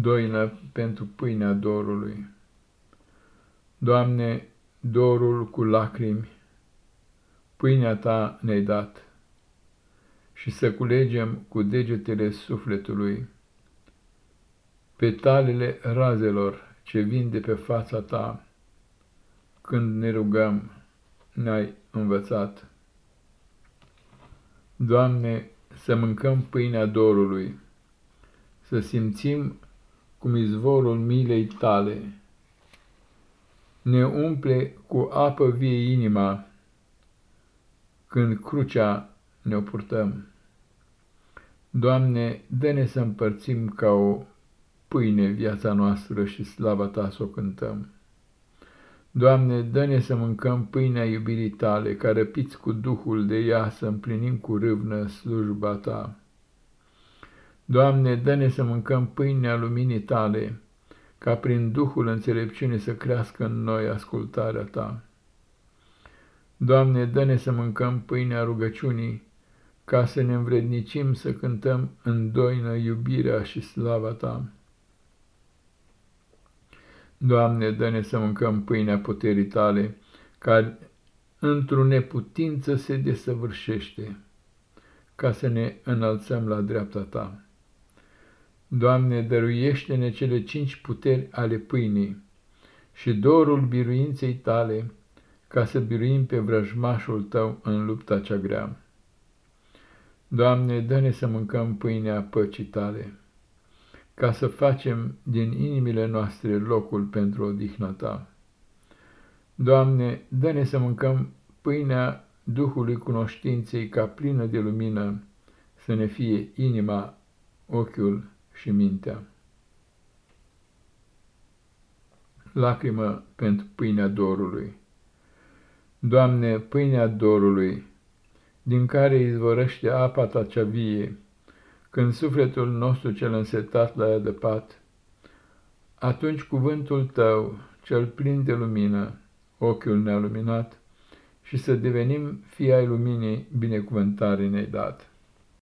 doină pentru pâinea dorului. Doamne, dorul cu lacrimi, pâinea Ta ne-ai dat, și să culegem cu degetele sufletului petalele razelor ce vin de pe fața Ta, când ne rugăm, ne-ai învățat. Doamne, să mâncăm pâinea dorului, să simțim cum izvorul milei tale ne umple cu apă vie inima când crucea ne-o purtăm. Doamne, dă-ne să împărțim ca o pâine viața noastră și slava Ta să o cântăm. Doamne, dă-ne să mâncăm pâinea iubirii Tale, ca răpiți cu Duhul de ea să împlinim cu râvnă slujba Ta. Doamne, dă-ne să mâncăm pâinea luminii Tale, ca prin Duhul înțelepciunii să crească în noi ascultarea Ta. Doamne, dă-ne să mâncăm pâinea rugăciunii, ca să ne învrednicim să cântăm în doină iubirea și slava Ta. Doamne, dă-ne să mâncăm pâinea puterii Tale, care într-o neputință se desăvârșește, ca să ne înălțăm la dreapta Ta. Doamne, dăruiește-ne cele cinci puteri ale pâinii și dorul biruinței Tale, ca să biruim pe vrăjmașul Tău în lupta cea grea. Doamne, dă-ne să mâncăm pâinea păcii Tale ca să facem din inimile noastre locul pentru odihna Ta. Doamne, dă-ne să mâncăm pâinea Duhului cunoștinței ca plină de lumină, să ne fie inima, ochiul și mintea. Lacrimă pentru pâinea dorului Doamne, pâinea dorului, din care izvorăște apa Ta cea vie, când sufletul nostru cel însetat l-ai adăpat, atunci cuvântul tău, cel plin de lumină, ochiul ne-a luminat, și să devenim fii ai luminii binecuvântare ne-ai dat.